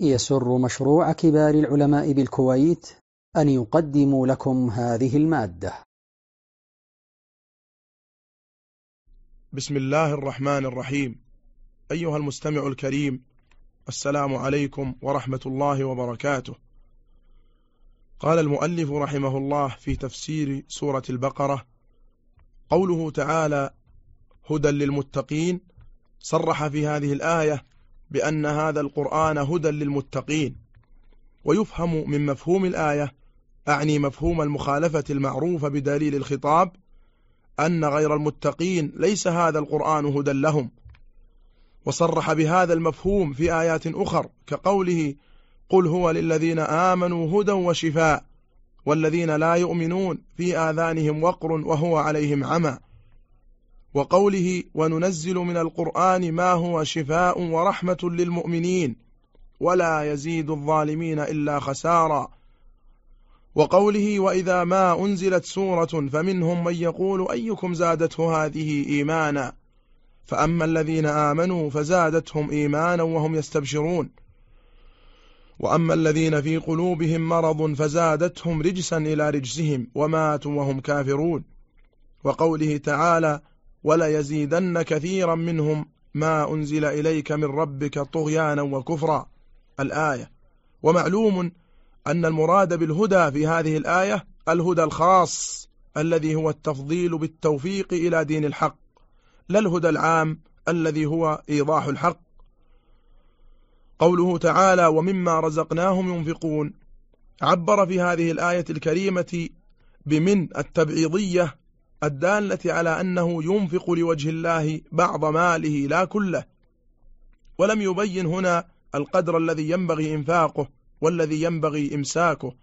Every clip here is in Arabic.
يسر مشروع كبار العلماء بالكويت أن يقدم لكم هذه المادة. بسم الله الرحمن الرحيم. أيها المستمع الكريم السلام عليكم ورحمة الله وبركاته. قال المؤلف رحمه الله في تفسير سورة البقرة قوله تعالى هدى للمتقين صرح في هذه الآية بأن هذا القرآن هدى للمتقين ويفهم من مفهوم الآية أعني مفهوم المخالفة المعروفة بدليل الخطاب أن غير المتقين ليس هذا القرآن هدى لهم. وصرح بهذا المفهوم في آيات أخر كقوله قل هو للذين آمنوا هدى وشفاء والذين لا يؤمنون في آذانهم وقر وهو عليهم عمى وقوله وننزل من القرآن ما هو شفاء ورحمة للمؤمنين ولا يزيد الظالمين إلا خسارا. وقوله وإذا ما أنزلت سورة فمنهم من يقول أيكم زادته هذه إيمانا؟ فأما الذين آمنوا فزادتهم إيمانا وهم يستبشرون. وأما الذين في قلوبهم مرض فزادتهم رجسا إلى رجسهم وماتوا وهم كافرون. وقوله تعالى وليزيدن كثيرا منهم ما أنزل إليك من ربك طغيانا وكفرا. الآية. ومعلوم أن المراد بالهدى في هذه الآية الهدى الخاص الذي هو التفضيل بالتوفيق إلى دين الحق لا الهدى العام الذي هو إيضاح الحق. قوله تعالى ومما رزقناهم ينفقون عبر في هذه الآية الكريمة بمن؟ التبعيضية. الدالة على أنه ينفق لوجه الله بعض ماله لا كله ولم يبين هنا القدر الذي ينبغي إنفاقه والذي ينبغي إمساكه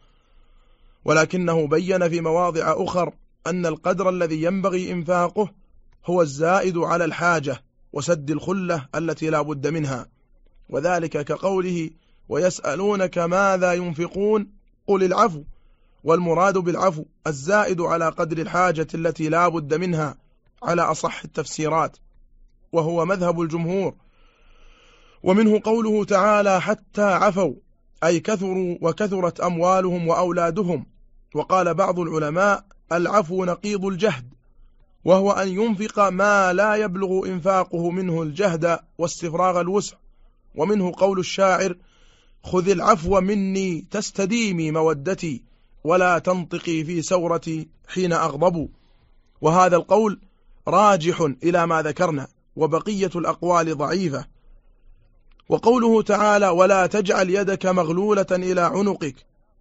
ولكنه بين في مواضع أخر أن القدر الذي ينبغي إنفاقه هو الزائد على الحاجة وسد الخلة التي لا بد منها. وذلك كقوله ويسألونك ماذا ينفقون؟ قل العفو. والمراد بالعفو الزائد على قدر الحاجة التي لا بد منها على أصح التفسيرات وهو مذهب الجمهور. ومنه قوله تعالى حتى عفوا أي كثروا وكثرت أموالهم وأولادهم وقال بعض العلماء العفو نقيض الجهد وهو أن ينفق ما لا يبلغ إنفاقه منه الجهد واستفراغ الوسع ومنه قول الشاعر خذ العفو مني تستديمي مودتي ولا تنطقي في سورتي حين أغضب. وهذا القول راجح إلى ما ذكرنا وبقية الأقوال ضعيفة. وقوله تعالى ولا تجعل يدك مغلولة إلى عنقك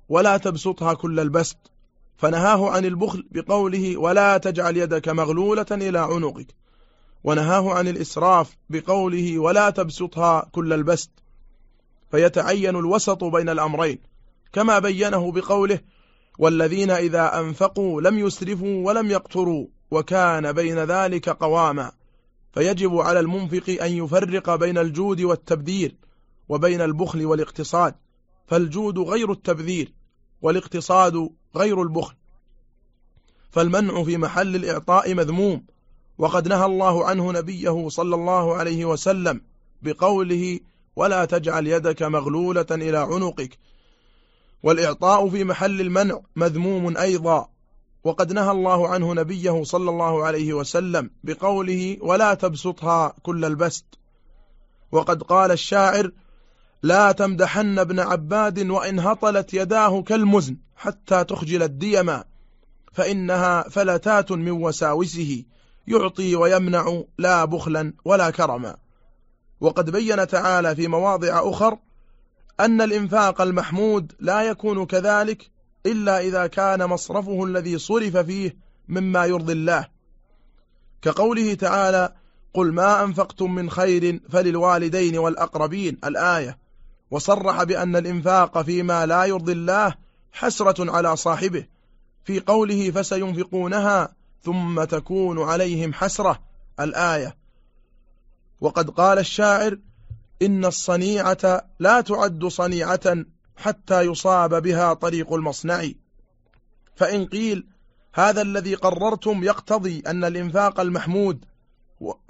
ولا تبسطها كل البسط. فنهاه عن البخل بقوله ولا تجعل يدك مغلولة إلى عنقك. ونهاه عن الإسراف بقوله ولا تبسطها كل البسط. فيتعين الوسط بين الأمرين كما بينه بقوله والذين إذا أنفقوا لم يسرفوا ولم يقتروا وكان بين ذلك قواما فيجب على المنفق أن يفرق بين الجود والتبذير وبين البخل والاقتصاد فالجود غير التبذير والاقتصاد غير البخل. فالمنع في محل الإعطاء مذموم وقد نهى الله عنه نبيه صلى الله عليه وسلم بقوله ولا تجعل يدك مغلولة إلى عنقك والإعطاء في محل المنع مذموم أيضا. وقد نهى الله عنه نبيه صلى الله عليه وسلم بقوله ولا تبسطها كل البسط. وقد قال الشاعر لا تمدحن ابن عباد وإن هطلت يداه كالمزن حتى تخجل الديما فإنها فلتات من وساوسه يعطي ويمنع لا بخلا ولا كرما. وقد بين تعالى في مواضع أخر أن الإنفاق المحمود لا يكون كذلك إلا إذا كان مصرفه الذي صرف فيه مما يرضي الله. كقوله تعالى قل ما أنفقتم من خير فللوالدين والأقربين الآية. وصرح بأن الإنفاق فيما لا يرضي الله حسرة على صاحبه. في قوله فسينفقونها ثم تكون عليهم حسرة الآية. وقد قال الشاعر إن الصنيعة لا تعد صنيعة حتى يصاب بها طريق المصنع. فإن قيل هذا الذي قررتم يقتضي أن الإنفاق المحمود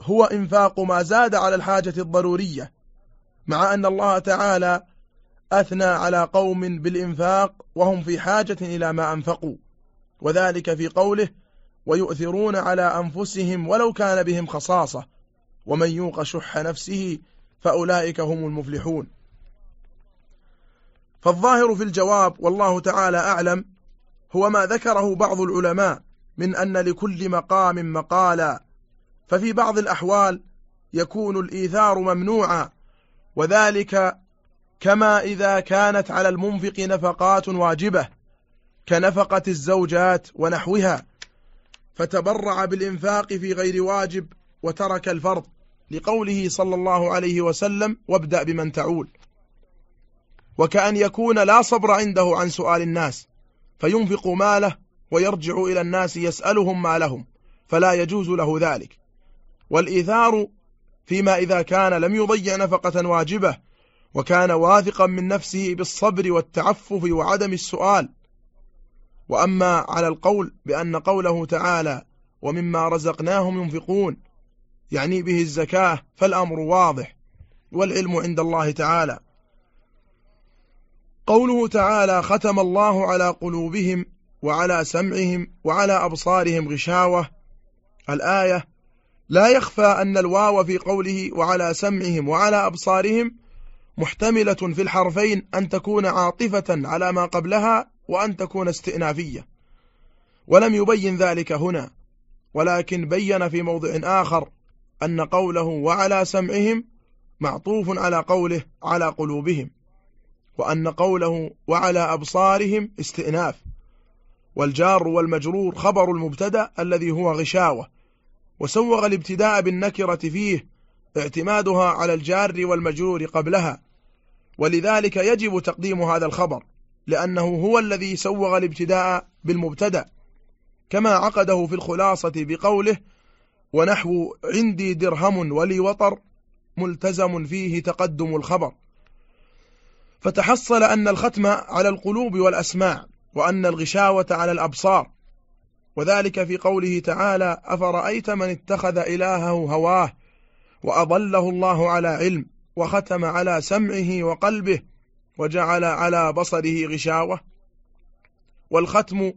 هو إنفاق ما زاد على الحاجة الضرورية مع أن الله تعالى أثنى على قوم بالإنفاق وهم في حاجة إلى ما أنفقوا. وذلك في قوله ويؤثرون على أنفسهم ولو كان بهم خصاصة ومن يوق شح نفسه فأولئك هم المفلحون. فالظاهر في الجواب والله تعالى أعلم هو ما ذكره بعض العلماء من أن لكل مقام مقالا ففي بعض الأحوال يكون الإيثار ممنوعا وذلك كما إذا كانت على المنفق نفقات واجبة كنفقة الزوجات ونحوها فتبرع بالإنفاق في غير واجب وترك الفرض. لقوله صلى الله عليه وسلم وابدأ بمن تعول. وكأن يكون لا صبر عنده عن سؤال الناس فينفق ماله ويرجع إلى الناس يسألهم ما لهم فلا يجوز له ذلك. والإيثار فيما إذا كان لم يضيع نفقة واجبة وكان واثقا من نفسه بالصبر والتعفف وعدم السؤال. وأما على القول بأن قوله تعالى ومما رزقناهم ينفقون يعني به الزكاة فالأمر واضح والعلم عند الله تعالى. قوله تعالى ختم الله على قلوبهم وعلى سمعهم وعلى أبصارهم غشاوة الآية لا يخفى أن الواو في قوله وعلى سمعهم وعلى أبصارهم محتملة في الحرفين أن تكون عاطفة على ما قبلها وأن تكون استئنافية ولم يبين ذلك هنا ولكن بين في موضع آخر أن قوله وعلى سمعهم معطوف على قوله على قلوبهم وأن قوله وعلى أبصارهم استئناف والجار والمجرور خبر المبتدأ الذي هو غشاوة وسوغ الابتداء بالنكرة فيه اعتمادها على الجار والمجرور قبلها ولذلك يجب تقديم هذا الخبر لأنه هو الذي سوغ الابتداء بالمبتدأ كما عقده في الخلاصة بقوله ونحو عندي درهم ولي وطر ملتزم فيه تقدم الخبر. فتحصل أن الختم على القلوب والأسماع وأن الغشاوة على الأبصار. وذلك في قوله تعالى أفرأيت من اتخذ إلهه هواه وأضله الله على علم وختم على سمعه وقلبه وجعل على بصره غشاوة. والختم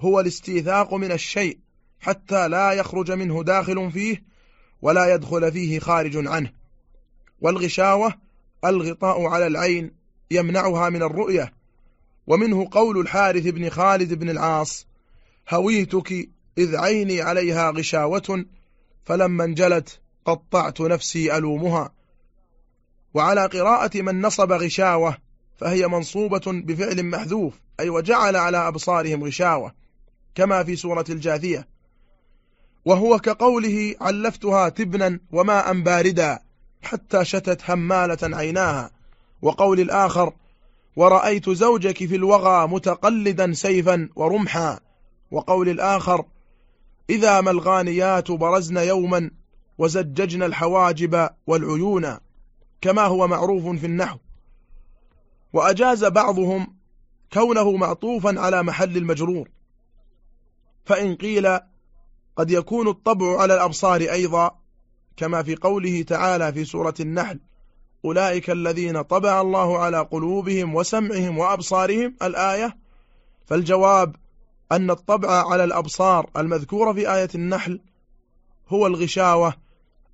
هو الاستيثاق من الشيء حتى لا يخرج منه داخل فيه ولا يدخل فيه خارج عنه. والغشاوة الغطاء على العين يمنعها من الرؤية. ومنه قول الحارث بن خالد بن العاص هويتك إذ عيني عليها غشاوة فلما انجلت قطعت نفسي ألومها. وعلى قراءة من نصب غشاوة فهي منصوبة بفعل محذوف أي وجعل على أبصارهم غشاوة كما في سورة الجاثية. وهو كقوله علفتها تبنا وماء باردا حتى شتت همالة عيناها. وقول الآخر ورأيت زوجك في الوغى متقلدا سيفا ورمحا. وقول الآخر إذا ما الغانيات برزن يوما وزججن الحواجب والعيون كما هو معروف في النحو. وأجاز بعضهم كونه معطوفا على محل المجرور. فإن قيل قد يكون الطبع على الأبصار أيضا كما في قوله تعالى في سورة النحل أولئك الذين طبع الله على قلوبهم وسمعهم وأبصارهم الآية. فالجواب أن الطبع على الأبصار المذكورة في آية النحل هو الغشاوة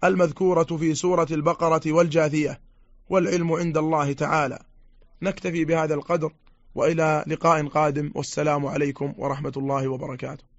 المذكورة في سورة البقرة والجاثية والعلم عند الله تعالى. نكتفي بهذا القدر وإلى لقاء قادم والسلام عليكم ورحمة الله وبركاته.